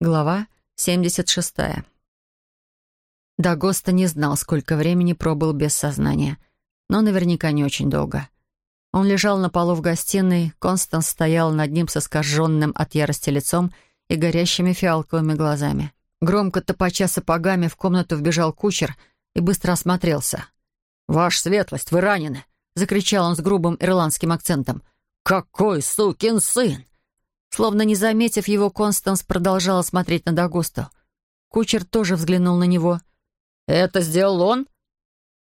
Глава 76. Дагоста не знал, сколько времени пробыл без сознания, но наверняка не очень долго. Он лежал на полу в гостиной, Констанс стоял над ним со скаженным от ярости лицом и горящими фиалковыми глазами. Громко топача сапогами в комнату вбежал кучер и быстро осмотрелся. «Ваша светлость, вы ранены!» — закричал он с грубым ирландским акцентом. «Какой сукин сын!» Словно не заметив его, Констанс продолжала смотреть на Дагусту. Кучер тоже взглянул на него. «Это сделал он?»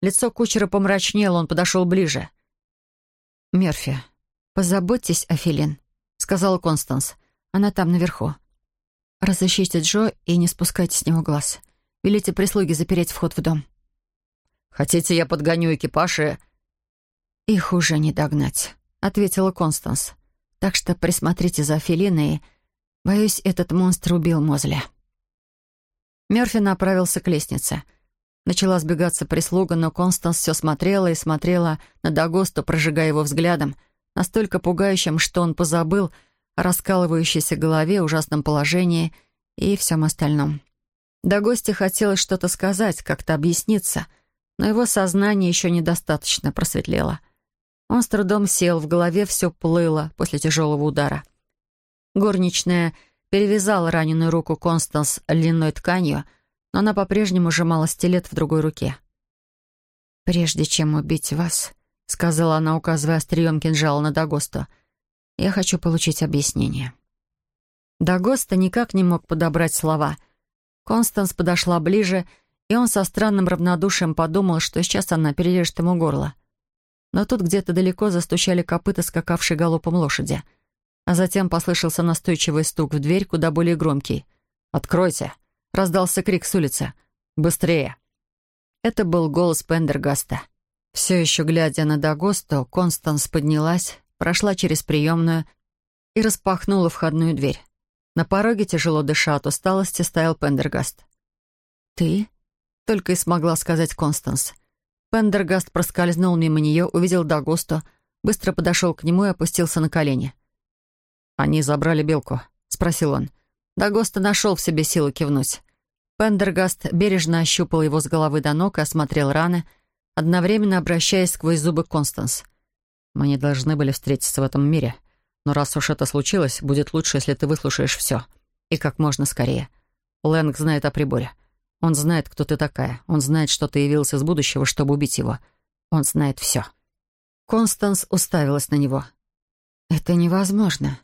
Лицо кучера помрачнело, он подошел ближе. «Мерфи, позаботьтесь о Филин», — сказала Констанс. «Она там наверху. Разыщите Джо и не спускайте с него глаз. Велите прислуге запереть вход в дом». «Хотите, я подгоню экипаж и...» «Их уже не догнать», — ответила Констанс. Так что присмотрите за Фелиной. Боюсь, этот монстр убил Мозля». Мерфи направился к лестнице. Начала сбегаться прислуга, но Констанс все смотрела и смотрела на Дагосту, прожигая его взглядом, настолько пугающим, что он позабыл о раскалывающейся голове, ужасном положении и всем остальном. Дагосте хотелось что-то сказать, как-то объясниться, но его сознание еще недостаточно просветлело — он с трудом сел, в голове все плыло после тяжелого удара. Горничная перевязала раненую руку Констанс льняной тканью, но она по-прежнему сжимала стилет в другой руке. «Прежде чем убить вас», — сказала она, указывая острием кинжала на Дагосту, — «я хочу получить объяснение». Дагоста никак не мог подобрать слова. Констанс подошла ближе, и он со странным равнодушием подумал, что сейчас она перережет ему горло. Но тут где-то далеко застучали копыта, скакавшей галопом лошади. А затем послышался настойчивый стук в дверь, куда более громкий. «Откройте!» — раздался крик с улицы. «Быстрее!» Это был голос Пендергаста. Все еще глядя на Дагосту, Констанс поднялась, прошла через приемную и распахнула входную дверь. На пороге, тяжело дыша от усталости, стоял Пендергаст. «Ты?» — только и смогла сказать Констанс. Пендергаст проскользнул мимо нее, увидел Дагосту, быстро подошел к нему и опустился на колени. «Они забрали белку?» — спросил он. Дагоста нашел в себе силы кивнуть. Пендергаст бережно ощупал его с головы до ног и осмотрел раны, одновременно обращаясь сквозь зубы Констанс. «Мы не должны были встретиться в этом мире, но раз уж это случилось, будет лучше, если ты выслушаешь все. И как можно скорее. Лэнг знает о приборе. Он знает, кто ты такая. Он знает, что ты явился из будущего, чтобы убить его. Он знает все. Констанс уставилась на него. «Это невозможно».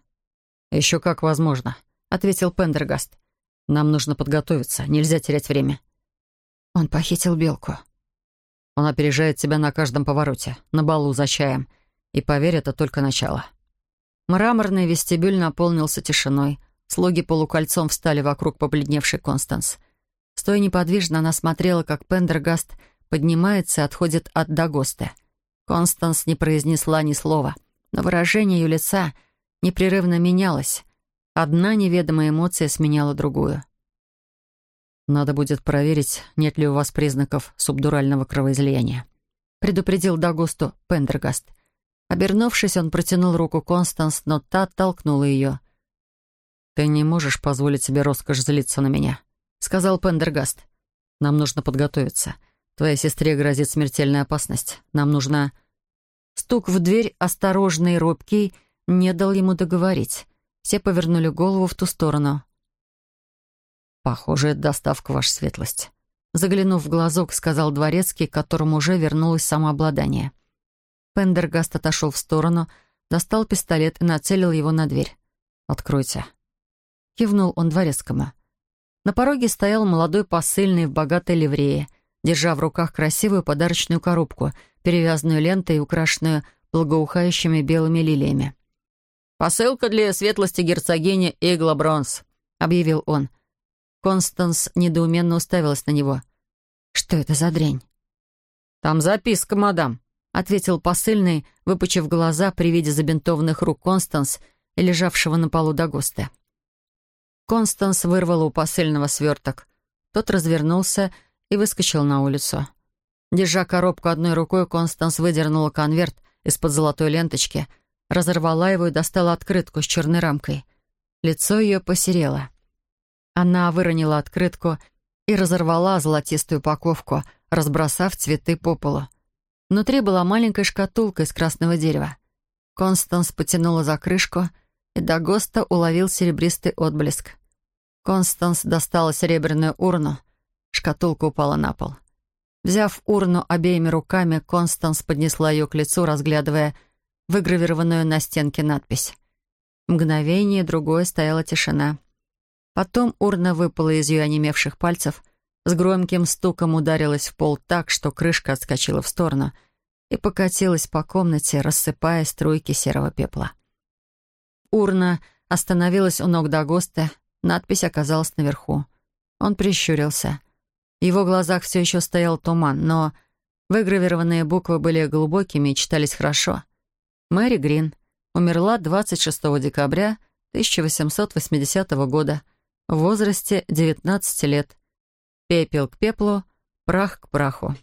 «Еще как возможно», — ответил Пендергаст. «Нам нужно подготовиться. Нельзя терять время». Он похитил белку. Он опережает тебя на каждом повороте, на балу, за чаем. И поверь, это только начало. Мраморный вестибюль наполнился тишиной. Слуги полукольцом встали вокруг побледневшей Констанс. Стоя неподвижно, она смотрела, как Пендергаст поднимается и отходит от Дагоста. Констанс не произнесла ни слова, но выражение ее лица непрерывно менялось. Одна неведомая эмоция сменяла другую. «Надо будет проверить, нет ли у вас признаков субдурального кровоизлияния», предупредил Дагосту Пендергаст. Обернувшись, он протянул руку Констанс, но та оттолкнула ее. «Ты не можешь позволить себе роскошь злиться на меня. — сказал Пендергаст. «Нам нужно подготовиться. Твоей сестре грозит смертельная опасность. Нам нужно...» Стук в дверь, осторожный и робкий, не дал ему договорить. Все повернули голову в ту сторону. «Похоже, это доставка, ваша светлость». Заглянув в глазок, сказал дворецкий, к которому уже вернулось самообладание. Пендергаст отошел в сторону, достал пистолет и нацелил его на дверь. «Откройте». Кивнул он дворецкому. На пороге стоял молодой посыльный в богатой ливрее, держа в руках красивую подарочную коробку, перевязанную лентой и украшенную благоухающими белыми лилиями. «Посылка для светлости герцогини Игла Бронс», — объявил он. Констанс недоуменно уставилась на него. «Что это за дрянь?» «Там записка, мадам», — ответил посыльный, выпучив глаза при виде забинтованных рук Констанс и лежавшего на полу Дагоста. Констанс вырвала у посыльного сверток. Тот развернулся и выскочил на улицу. Держа коробку одной рукой, Констанс выдернула конверт из-под золотой ленточки, разорвала его и достала открытку с черной рамкой. Лицо ее посерело. Она выронила открытку и разорвала золотистую упаковку, разбросав цветы по полу. Внутри была маленькая шкатулка из красного дерева. Констанс потянула за крышку, и Дагоста уловил серебристый отблеск. Констанс достала серебряную урну. Шкатулка упала на пол. Взяв урну обеими руками, Констанс поднесла ее к лицу, разглядывая выгравированную на стенке надпись. Мгновение, другое стояла тишина. Потом урна выпала из ее онемевших пальцев, с громким стуком ударилась в пол так, что крышка отскочила в сторону и покатилась по комнате, рассыпая струйки серого пепла. Урна остановилась у ног Дагоста, надпись оказалась наверху. Он прищурился. В его глазах все еще стоял туман, но выгравированные буквы были глубокими и читались хорошо. Мэри Грин умерла 26 декабря 1880 года в возрасте 19 лет. Пепел к пеплу, прах к праху.